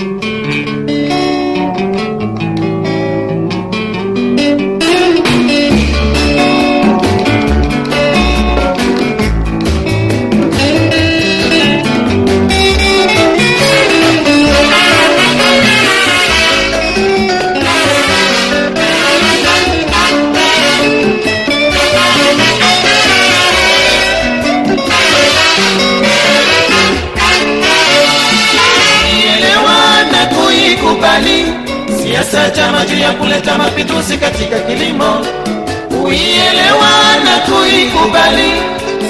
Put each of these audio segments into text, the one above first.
Música kuikubali siasa chama juu ya kuleta mapinduzi katika kilimo. Kuielewa na kuikubali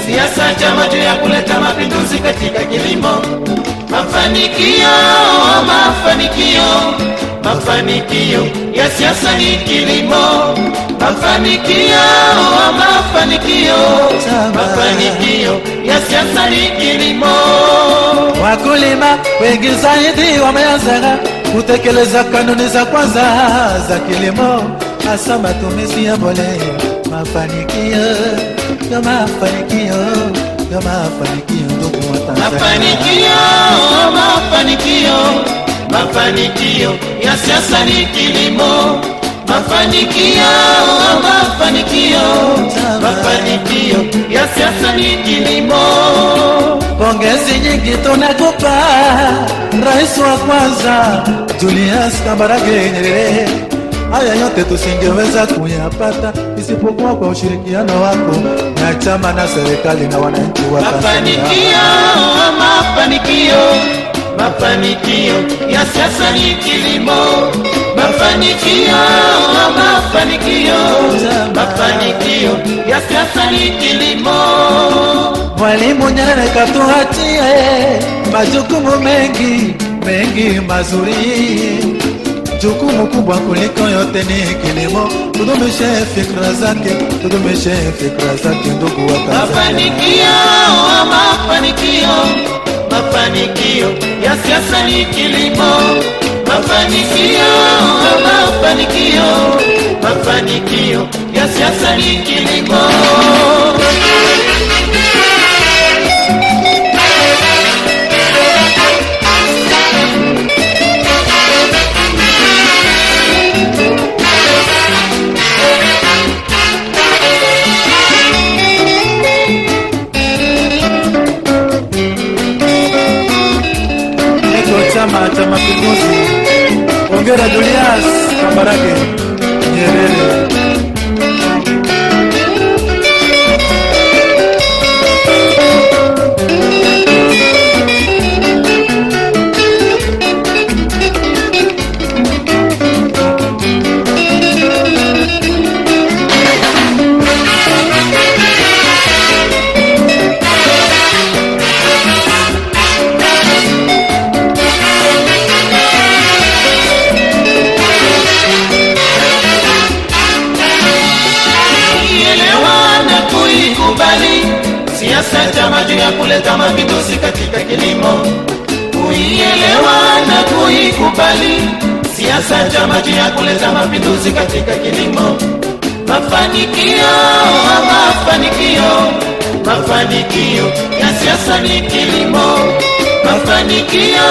siasa chama juu ya kuleta mapinduzi katika kilimo. Mafanikio, mafanikio, mafanikio ya siasa ni kilimo. Mafanikio, mafanikio, mafanikio ya siasa ni kilimo. Wakulima wengi zaidi wameanza kutekeleza kanuni za kwanza za kilimo, hasa matumizi ya mbolea. Mafanikio ya mafanikio ya mafanikio, ndugu wa Tanzania. Mafanikio, mafanikio, mafanikio ya siasa ni kilimo. Mafanikio, mafanikio, mafanikio ya siasa ni kilimo. Pongezi nyingi tunakupa rais wa kwanza Julius Kambarage Nyerere. Haya yote tusingeweza kuyapata isipokuwa kwa ushirikiano wako na chama na serikali na wananchi wa Tanzania. Mafanikio, mafanikio, mafanikio ya siasa ni kilimo. Mafanikio, mafanikio, mafanikio ya siasa ni kilimo. Mwalimu Nyerere katuachie majukumu mengi mengi mazuri. Jukumu kubwa kuliko yote ni kilimo. Tudumishe fikra zake, tudumishe fikra zake, ndugu wa Tanzania. Mafanikio, ya siasa ni kilimo. Mafanikio, mafanikio, mafanikio ya siasa ni kilimo. Chama cha Mapinduzi. Hongera Julius Kambarage siasa chama juu ya kuleta mapinduzi katika kilimo. Kuielewa na kuikubali siasa chama juu ya kuleta mapinduzi katika kilimo. Mafanikio, mafanikio, mafanikio ya siasa ni kilimo. Mafanikio,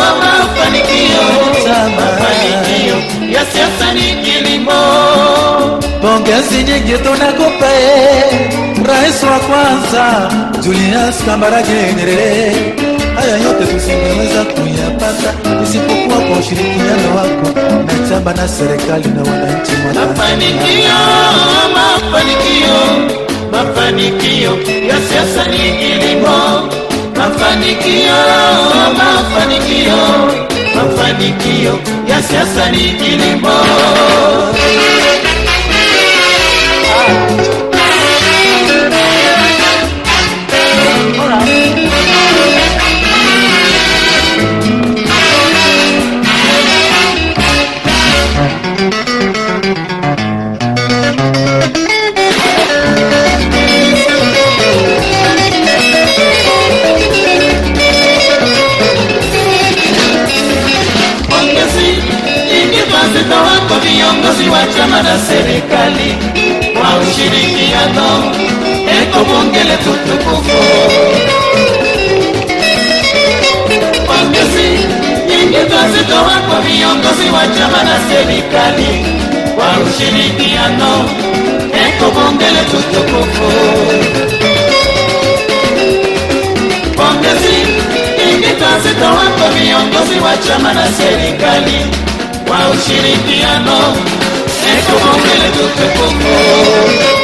mafanikio, mafanikio ya siasa ni kilimo. Pongezi nyingi tunakupa rais wa kwanza Julius Kambarage Nyerere. Haya yote tusingeweza kuyapata isipokuwa kwa ushirikiano wako na chama na serikali na wananchi wa Tanzania. Mafanikio, mafanikio ya siasa ni kilimo. Mafanikio, mafanikio, mafanikio ya siasa ni kilimo. Ushirikiano, eko bunge letu tukufu. Pongezi nyingi twazitoa kwa viongozi wa chama na serikali kwa ushirikiano, eko bunge letu tukufu. Pongezi nyingi twazitoa kwa viongozi wa chama na serikali kwa ushirikiano, eko bunge letu tukufu.